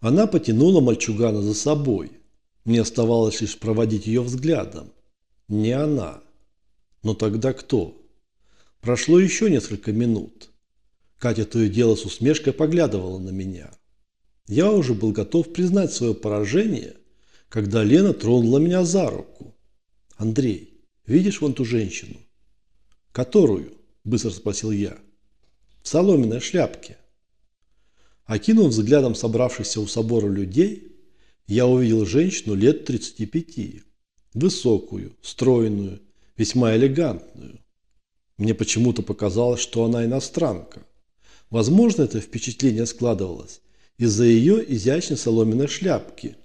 Она потянула мальчугана за собой. Мне оставалось лишь проводить ее взглядом. Не она. Но тогда кто? Прошло еще несколько минут. Катя то и дело с усмешкой поглядывала на меня. Я уже был готов признать свое поражение, когда Лена тронула меня за руку. «Андрей, видишь вон ту женщину?» «Которую?» – быстро спросил я. «В соломенной шляпке». Окинув взглядом собравшихся у собора людей, я увидел женщину лет 35, высокую, стройную, весьма элегантную. Мне почему-то показалось, что она иностранка. Возможно, это впечатление складывалось из-за ее изящной соломенной шляпки,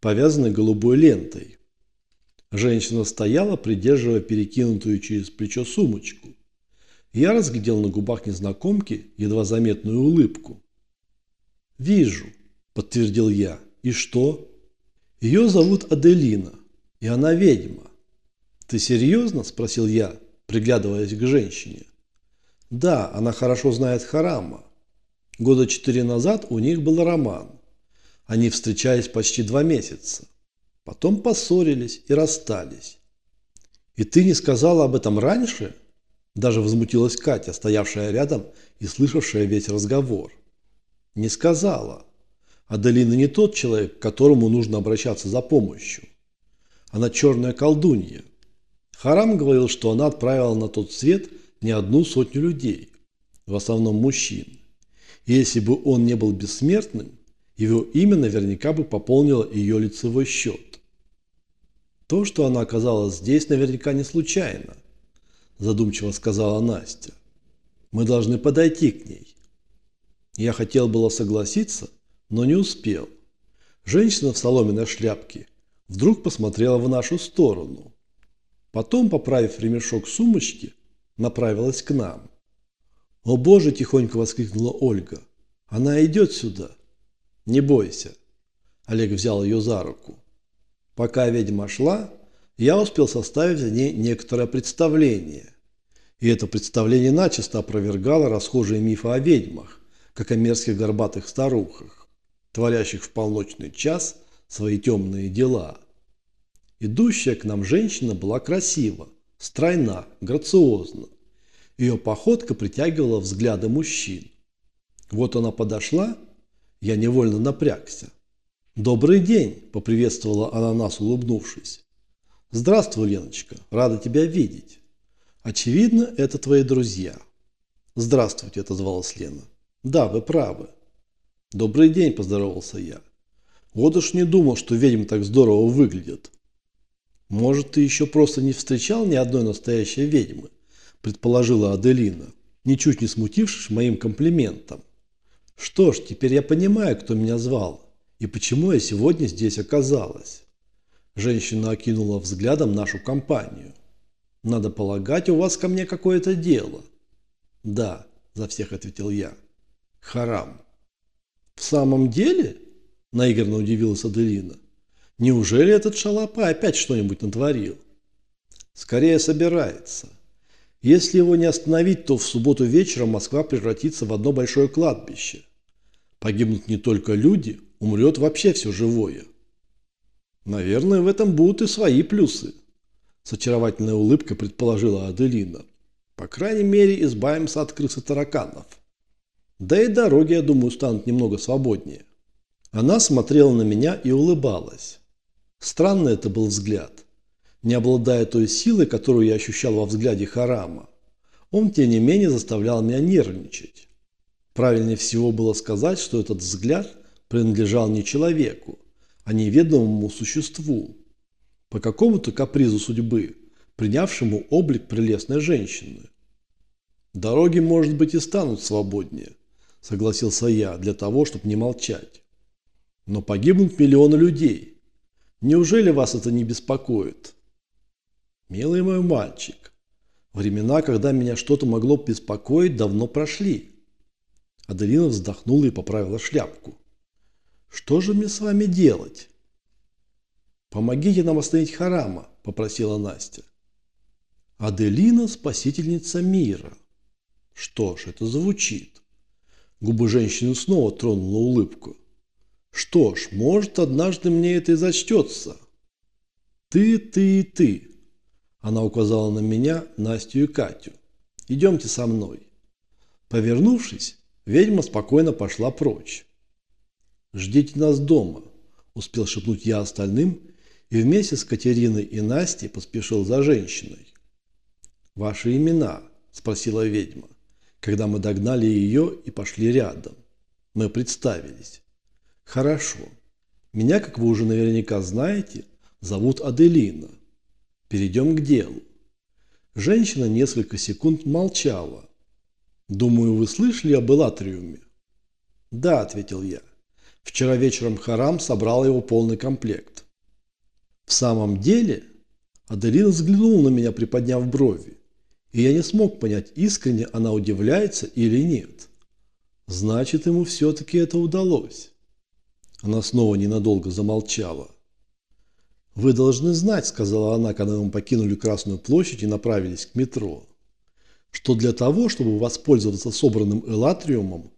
повязанной голубой лентой. Женщина стояла, придерживая перекинутую через плечо сумочку. Я разглядел на губах незнакомки едва заметную улыбку. «Вижу», – подтвердил я. «И что?» «Ее зовут Аделина, и она ведьма». «Ты серьезно?» – спросил я, приглядываясь к женщине. «Да, она хорошо знает Харама. Года четыре назад у них был роман. Они встречались почти два месяца. Потом поссорились и расстались. «И ты не сказала об этом раньше?» Даже возмутилась Катя, стоявшая рядом и слышавшая весь разговор. «Не сказала. Аделина не тот человек, к которому нужно обращаться за помощью. Она черная колдунья. Харам говорил, что она отправила на тот свет не одну сотню людей, в основном мужчин. Если бы он не был бессмертным, его имя наверняка бы пополнило ее лицевой счет. То, что она оказалась здесь, наверняка не случайно, задумчиво сказала Настя. Мы должны подойти к ней. Я хотел было согласиться, но не успел. Женщина в соломенной шляпке вдруг посмотрела в нашу сторону. Потом, поправив ремешок сумочки, направилась к нам. «О боже!» – тихонько воскликнула Ольга. «Она идет сюда!» «Не бойся!» Олег взял ее за руку. Пока ведьма шла, я успел составить о ней некоторое представление. И это представление начисто опровергало расхожие мифы о ведьмах, как о мерзких горбатых старухах, творящих в полночный час свои темные дела. Идущая к нам женщина была красива, стройна, грациозна. Ее походка притягивала взгляды мужчин. Вот она подошла, я невольно напрягся. «Добрый день!» – поприветствовала она нас, улыбнувшись. «Здравствуй, Леночка, рада тебя видеть. Очевидно, это твои друзья». «Здравствуйте», – отозвалась Лена. «Да, вы правы». «Добрый день», – поздоровался я. «Вот уж не думал, что ведьмы так здорово выглядят». «Может, ты еще просто не встречал ни одной настоящей ведьмы?» предположила Аделина, ничуть не смутившись моим комплиментом. Что ж, теперь я понимаю, кто меня звал и почему я сегодня здесь оказалась. Женщина окинула взглядом нашу компанию. Надо полагать, у вас ко мне какое-то дело. Да, за всех ответил я. Харам. В самом деле? Наигранно удивилась Аделина. Неужели этот шалопа опять что-нибудь натворил? Скорее собирается. Если его не остановить, то в субботу вечером Москва превратится в одно большое кладбище. Погибнут не только люди, умрет вообще все живое. Наверное, в этом будут и свои плюсы. С очаровательной улыбкой предположила Аделина. По крайней мере, избавимся от крыс и тараканов. Да и дороги, я думаю, станут немного свободнее. Она смотрела на меня и улыбалась. Странный это был взгляд не обладая той силой, которую я ощущал во взгляде Харама. Он, тем не менее, заставлял меня нервничать. Правильнее всего было сказать, что этот взгляд принадлежал не человеку, а неведомому существу, по какому-то капризу судьбы, принявшему облик прелестной женщины. «Дороги, может быть, и станут свободнее», – согласился я, для того, чтобы не молчать. «Но погибнут миллионы людей. Неужели вас это не беспокоит?» Милый мой мальчик, времена, когда меня что-то могло беспокоить, давно прошли. Аделина вздохнула и поправила шляпку. Что же мне с вами делать? Помогите нам остановить Харама, попросила Настя. Аделина – спасительница мира. Что ж, это звучит. Губы женщины снова тронула улыбку. Что ж, может, однажды мне это и зачтется. Ты, ты и ты. Она указала на меня, Настю и Катю. Идемте со мной. Повернувшись, ведьма спокойно пошла прочь. «Ждите нас дома», – успел шепнуть я остальным, и вместе с Катериной и Настей поспешил за женщиной. «Ваши имена?» – спросила ведьма, когда мы догнали ее и пошли рядом. Мы представились. «Хорошо. Меня, как вы уже наверняка знаете, зовут Аделина. Перейдем к делу». Женщина несколько секунд молчала. «Думаю, вы слышали об Элатриуме?» «Да», – ответил я. «Вчера вечером Харам собрал его полный комплект». «В самом деле?» Аделина взглянула на меня, приподняв брови и я не смог понять, искренне она удивляется или нет. Значит, ему все-таки это удалось. Она снова ненадолго замолчала. «Вы должны знать», – сказала она, когда мы покинули Красную площадь и направились к метро, что для того, чтобы воспользоваться собранным элатриумом,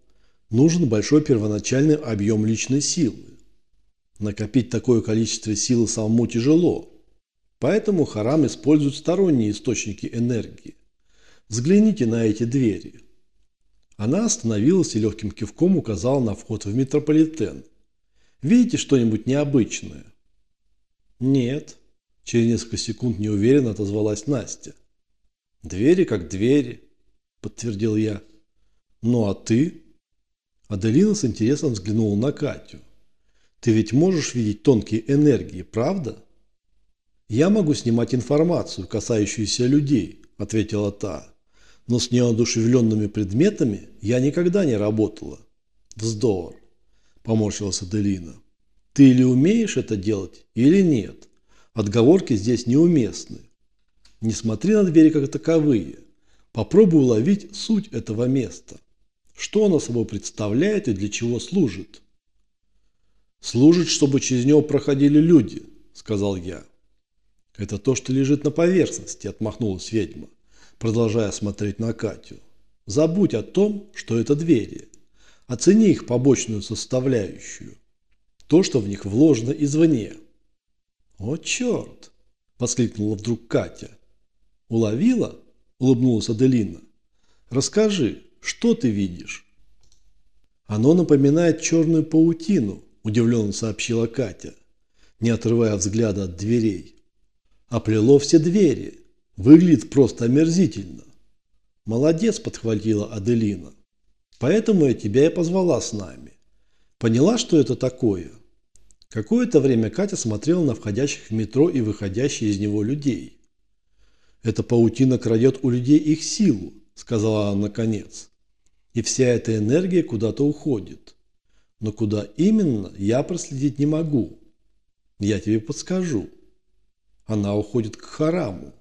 нужен большой первоначальный объем личной силы. Накопить такое количество силы самому тяжело, поэтому Харам использует сторонние источники энергии. Взгляните на эти двери. Она остановилась и легким кивком указала на вход в метрополитен. Видите что-нибудь необычное? Нет. Через несколько секунд неуверенно отозвалась Настя. Двери как двери, подтвердил я. Ну а ты? Аделина с интересом взглянула на Катю. Ты ведь можешь видеть тонкие энергии, правда? Я могу снимать информацию, касающуюся людей, ответила та но с неодушевленными предметами я никогда не работала. Вздор, поморщилась Аделина. Ты или умеешь это делать, или нет. Отговорки здесь неуместны. Не смотри на двери как таковые. Попробуй уловить суть этого места. Что оно собой представляет и для чего служит? Служит, чтобы через него проходили люди, сказал я. Это то, что лежит на поверхности, отмахнулась ведьма продолжая смотреть на Катю. Забудь о том, что это двери. Оцени их побочную составляющую. То, что в них вложено извне. «О, черт!» – воскликнула вдруг Катя. «Уловила?» – улыбнулась Аделина. «Расскажи, что ты видишь?» «Оно напоминает черную паутину», – удивленно сообщила Катя, не отрывая взгляда от дверей. «Оплело все двери, Выглядит просто омерзительно. Молодец, подхватила Аделина. Поэтому я тебя и позвала с нами. Поняла, что это такое? Какое-то время Катя смотрела на входящих в метро и выходящих из него людей. «Эта паутина крадет у людей их силу», – сказала она наконец. «И вся эта энергия куда-то уходит. Но куда именно, я проследить не могу. Я тебе подскажу. Она уходит к хараму.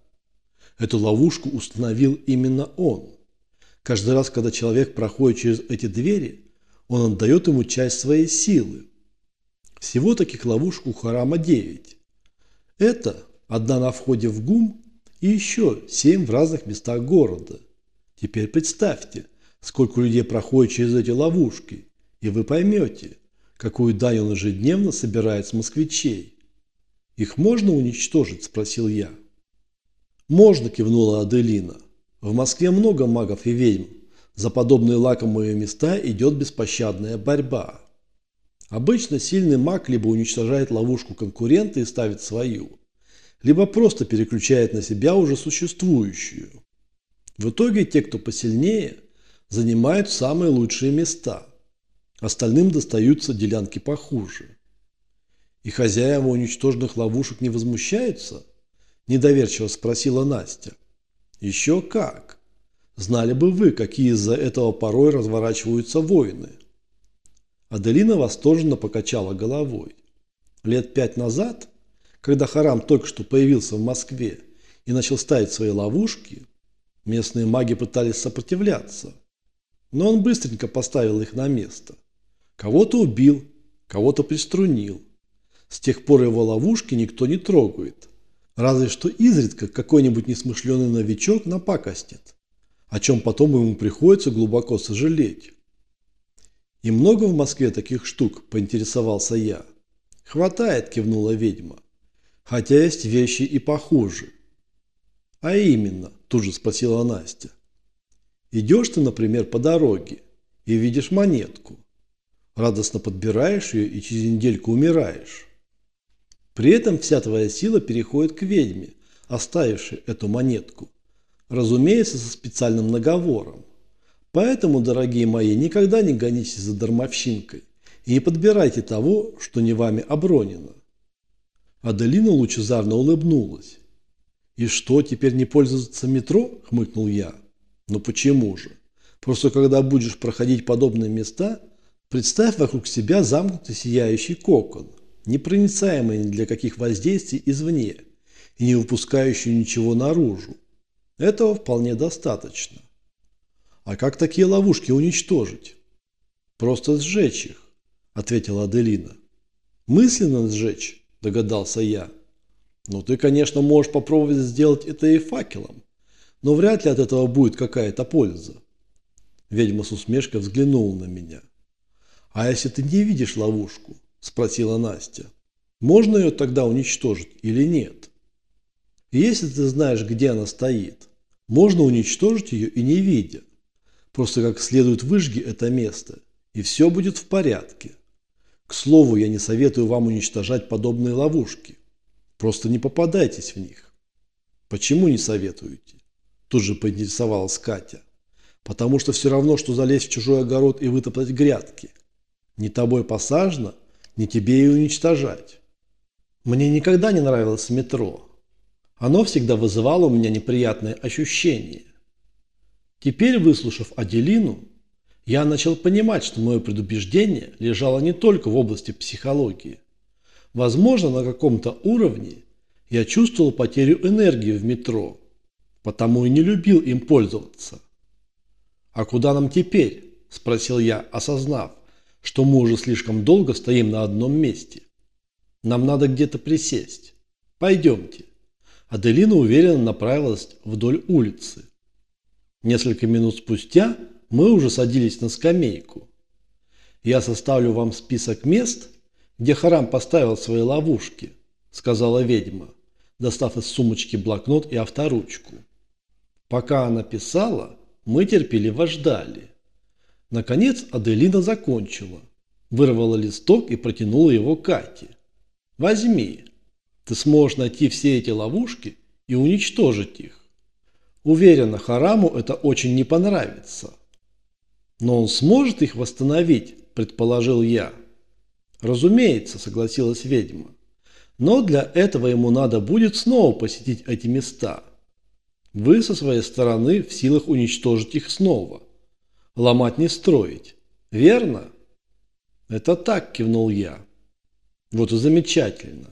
Эту ловушку установил именно он. Каждый раз, когда человек проходит через эти двери, он отдает ему часть своей силы. Всего таких ловушек у Харама 9. Это одна на входе в ГУМ и еще семь в разных местах города. Теперь представьте, сколько людей проходит через эти ловушки, и вы поймете, какую дань он ежедневно собирает с москвичей. «Их можно уничтожить?» – спросил я. «Можно», – кивнула Аделина. «В Москве много магов и ведьм. За подобные лакомые места идет беспощадная борьба. Обычно сильный маг либо уничтожает ловушку конкурента и ставит свою, либо просто переключает на себя уже существующую. В итоге те, кто посильнее, занимают самые лучшие места. Остальным достаются делянки похуже. И хозяева уничтоженных ловушек не возмущаются – Недоверчиво спросила Настя. Еще как. Знали бы вы, какие из-за этого порой разворачиваются войны. Аделина восторженно покачала головой. Лет пять назад, когда Харам только что появился в Москве и начал ставить свои ловушки, местные маги пытались сопротивляться. Но он быстренько поставил их на место. Кого-то убил, кого-то приструнил. С тех пор его ловушки никто не трогает. Разве что изредка какой-нибудь несмышленый новичок напакостит, о чем потом ему приходится глубоко сожалеть. «И много в Москве таких штук?» – поинтересовался я. «Хватает», – кивнула ведьма. «Хотя есть вещи и похуже». «А именно?» – тут же спросила Настя. «Идешь ты, например, по дороге и видишь монетку. Радостно подбираешь ее и через недельку умираешь. При этом вся твоя сила переходит к ведьме, оставившей эту монетку. Разумеется, со специальным наговором. Поэтому, дорогие мои, никогда не гонитесь за дармовщинкой и не подбирайте того, что не вами обронено. Аделина лучезарно улыбнулась. «И что, теперь не пользоваться метро?» – хмыкнул я. «Ну почему же? Просто когда будешь проходить подобные места, представь вокруг себя замкнутый сияющий кокон, непроницаемый ни для каких воздействий извне и не выпускающий ничего наружу. Этого вполне достаточно. А как такие ловушки уничтожить? Просто сжечь их, ответила Аделина. Мысленно сжечь, догадался я. Ну ты, конечно, можешь попробовать сделать это и факелом, но вряд ли от этого будет какая-то польза. Ведьма с усмешкой взглянула на меня. «А если ты не видишь ловушку?» – спросила Настя. «Можно ее тогда уничтожить или нет?» «Если ты знаешь, где она стоит, можно уничтожить ее и не видя. Просто как следует выжги это место, и все будет в порядке. К слову, я не советую вам уничтожать подобные ловушки. Просто не попадайтесь в них. Почему не советуете? Тут же поинтересовалась Катя. Потому что все равно, что залезть в чужой огород и вытоптать грядки. Не тобой посажено, не тебе и уничтожать. Мне никогда не нравилось метро. Оно всегда вызывало у меня неприятные ощущения. Теперь, выслушав Аделину, я начал понимать, что мое предубеждение лежало не только в области психологии. Возможно, на каком-то уровне я чувствовал потерю энергии в метро, потому и не любил им пользоваться. «А куда нам теперь?» – спросил я, осознав, что мы уже слишком долго стоим на одном месте. «Нам надо где-то присесть. Пойдемте». Аделина уверенно направилась вдоль улицы. Несколько минут спустя мы уже садились на скамейку. «Я составлю вам список мест, где Харам поставил свои ловушки», сказала ведьма, достав из сумочки блокнот и авторучку. Пока она писала, мы терпеливо ждали. Наконец Аделина закончила, вырвала листок и протянула его Кате. «Возьми, ты сможешь найти все эти ловушки и уничтожить их. Уверена, Хараму это очень не понравится. Но он сможет их восстановить, предположил я. Разумеется, согласилась ведьма. Но для этого ему надо будет снова посетить эти места. Вы со своей стороны в силах уничтожить их снова. Ломать не строить. Верно? Это так, кивнул я. Вот и замечательно.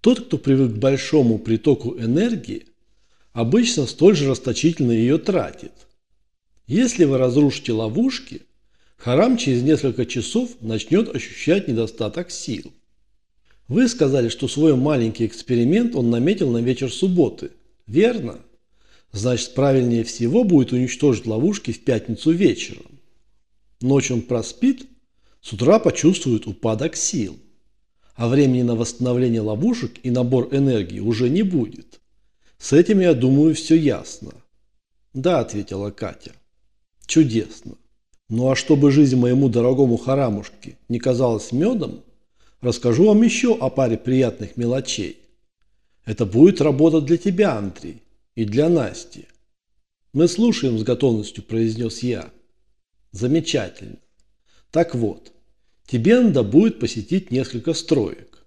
Тот, кто привык к большому притоку энергии, обычно столь же расточительно ее тратит. Если вы разрушите ловушки, Харам через несколько часов начнет ощущать недостаток сил. Вы сказали, что свой маленький эксперимент он наметил на вечер субботы. Верно? Значит, правильнее всего будет уничтожить ловушки в пятницу вечером. Ночью он проспит, с утра почувствует упадок сил. А времени на восстановление ловушек и набор энергии уже не будет. С этим, я думаю, все ясно. Да, ответила Катя. Чудесно. Ну а чтобы жизнь моему дорогому харамушке не казалась медом, расскажу вам еще о паре приятных мелочей. Это будет работа для тебя, Андрей, и для Насти. Мы слушаем с готовностью, произнес я. Замечательно. Так вот, тебе надо будет посетить несколько строек.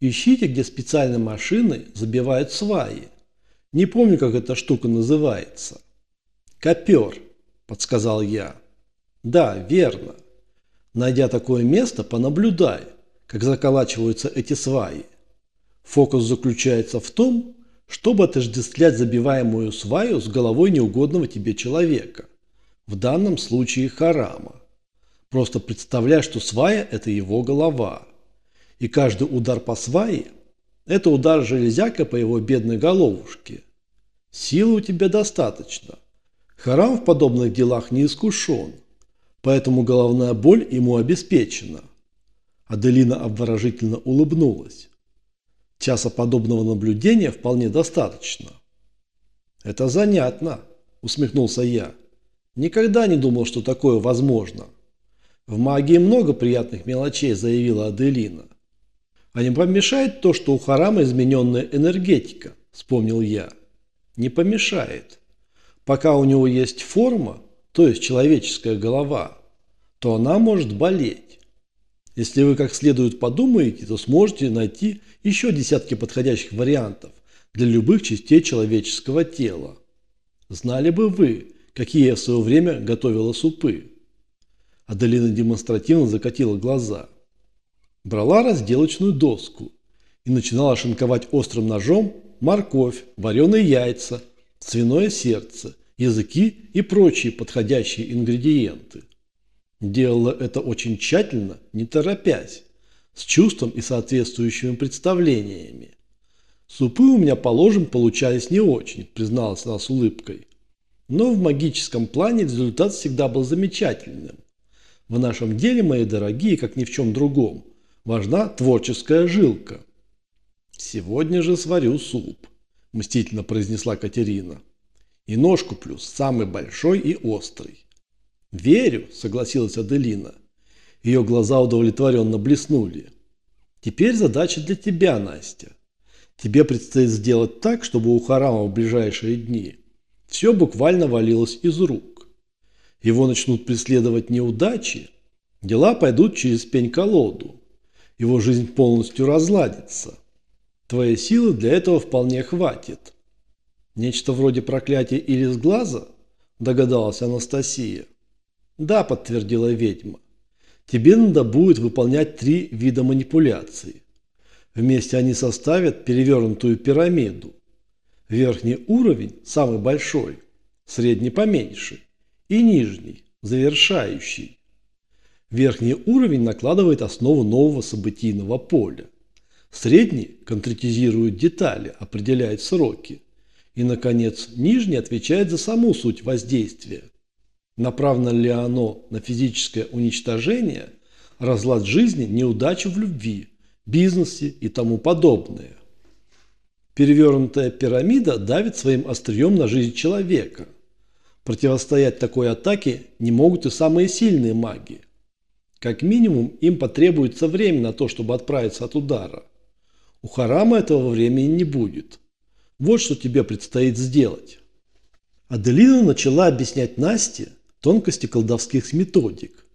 Ищите, где специальной машиной забивают сваи, не помню, как эта штука называется. Копер, подсказал я. Да, верно. Найдя такое место, понаблюдай, как заколачиваются эти сваи. Фокус заключается в том, чтобы отождествлять забиваемую сваю с головой неугодного тебе человека. В данном случае харама. Просто представляй, что свая – это его голова. И каждый удар по свае это удар железяка по его бедной головушке. Силы у тебя достаточно. Харам в подобных делах не искушен. Поэтому головная боль ему обеспечена. Аделина обворожительно улыбнулась. Часа подобного наблюдения вполне достаточно. Это занятно, усмехнулся я. Никогда не думал, что такое возможно. В магии много приятных мелочей, заявила Аделина. А не помешает то, что у Харама измененная энергетика, вспомнил я. Не помешает. Пока у него есть форма, то есть человеческая голова, то она может болеть. Если вы как следует подумаете, то сможете найти еще десятки подходящих вариантов для любых частей человеческого тела. Знали бы вы, какие я в свое время готовила супы. Аделина демонстративно закатила глаза. Брала разделочную доску и начинала шинковать острым ножом морковь, вареные яйца, свиное сердце, языки и прочие подходящие ингредиенты. Делала это очень тщательно, не торопясь, с чувством и соответствующими представлениями. Супы у меня, положим, получались не очень, призналась она с улыбкой. Но в магическом плане результат всегда был замечательным. В нашем деле, мои дорогие, как ни в чем другом, важна творческая жилка. Сегодня же сварю суп, мстительно произнесла Катерина. И нож куплю самый большой и острый. «Верю», – согласилась Аделина. Ее глаза удовлетворенно блеснули. «Теперь задача для тебя, Настя. Тебе предстоит сделать так, чтобы у Харама в ближайшие дни все буквально валилось из рук. Его начнут преследовать неудачи, дела пойдут через пень-колоду, его жизнь полностью разладится. Твоей силы для этого вполне хватит. Нечто вроде проклятия или с глаза, догадалась Анастасия. Да, подтвердила ведьма. Тебе надо будет выполнять три вида манипуляций. Вместе они составят перевернутую пирамиду. Верхний уровень, самый большой, средний поменьше и нижний, завершающий. Верхний уровень накладывает основу нового событийного поля. Средний конкретизирует детали, определяет сроки. И, наконец, нижний отвечает за саму суть воздействия. Направлено ли оно на физическое уничтожение, разлад жизни, неудачу в любви, бизнесе и тому подобное. Перевернутая пирамида давит своим острием на жизнь человека. Противостоять такой атаке не могут и самые сильные маги. Как минимум, им потребуется время на то, чтобы отправиться от удара. У Харама этого времени не будет. Вот что тебе предстоит сделать. Аделина начала объяснять Насте тонкости колдовских методик.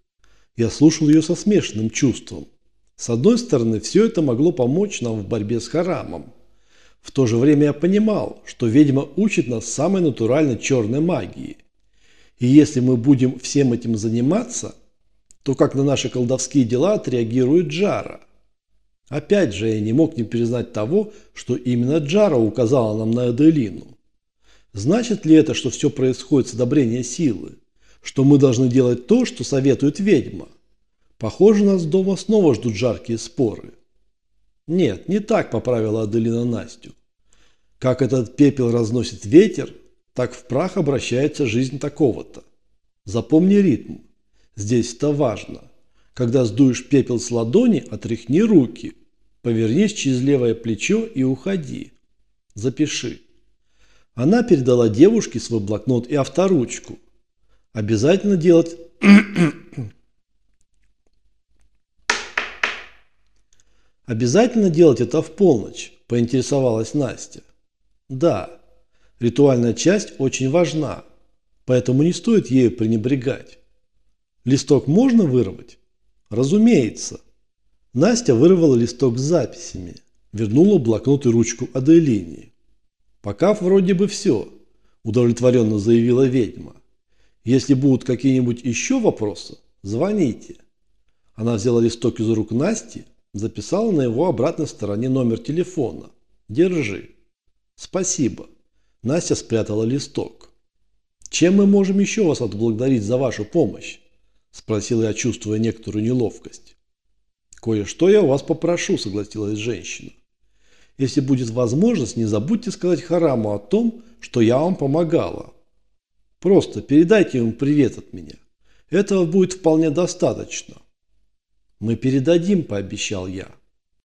Я слушал ее со смешанным чувством. С одной стороны, все это могло помочь нам в борьбе с Харамом. В то же время я понимал, что ведьма учит нас самой натуральной черной магии. И если мы будем всем этим заниматься, то как на наши колдовские дела отреагирует Джара? Опять же, я не мог не признать того, что именно Джара указала нам на Аделину. Значит ли это, что все происходит с одобрения силы? Что мы должны делать то, что советует ведьма? Похоже, нас дома снова ждут жаркие споры. Нет, не так поправила Аделина Настю. Как этот пепел разносит ветер, так в прах обращается жизнь такого-то. Запомни ритм. Здесь это важно. Когда сдуешь пепел с ладони, отряхни руки. Повернись через левое плечо и уходи. Запиши. Она передала девушке свой блокнот и авторучку. Обязательно делать... Обязательно делать это в полночь, поинтересовалась Настя. Да, ритуальная часть очень важна, поэтому не стоит ею пренебрегать. Листок можно вырвать? Разумеется. Настя вырвала листок с записями, вернула блокнот и ручку Аделине. Пока вроде бы все, удовлетворенно заявила ведьма. Если будут какие-нибудь еще вопросы, звоните. Она взяла листок из рук Насти, записала на его обратной стороне номер телефона. Держи. Спасибо. Настя спрятала листок. Чем мы можем еще вас отблагодарить за вашу помощь? Спросил я, чувствуя некоторую неловкость. Кое-что я у вас попрошу, согласилась женщина. Если будет возможность, не забудьте сказать Хараму о том, что я вам помогала. Просто передайте ему привет от меня. Этого будет вполне достаточно. Мы передадим, пообещал я.